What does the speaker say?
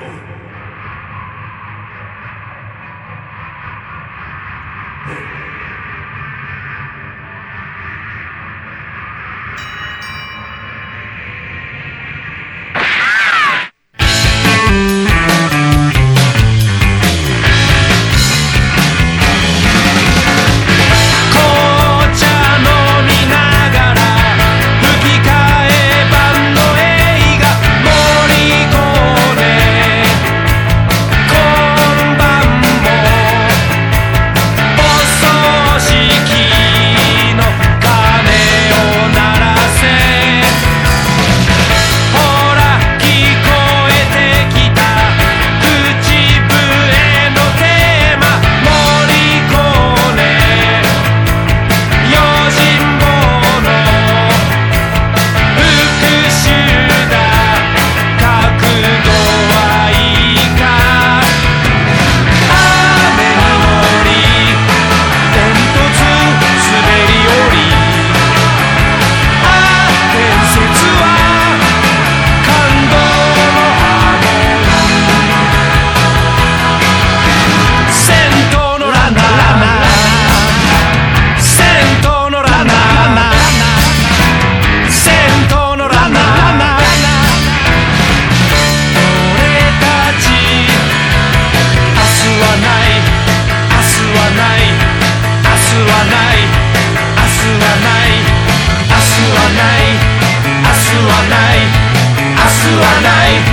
は to our night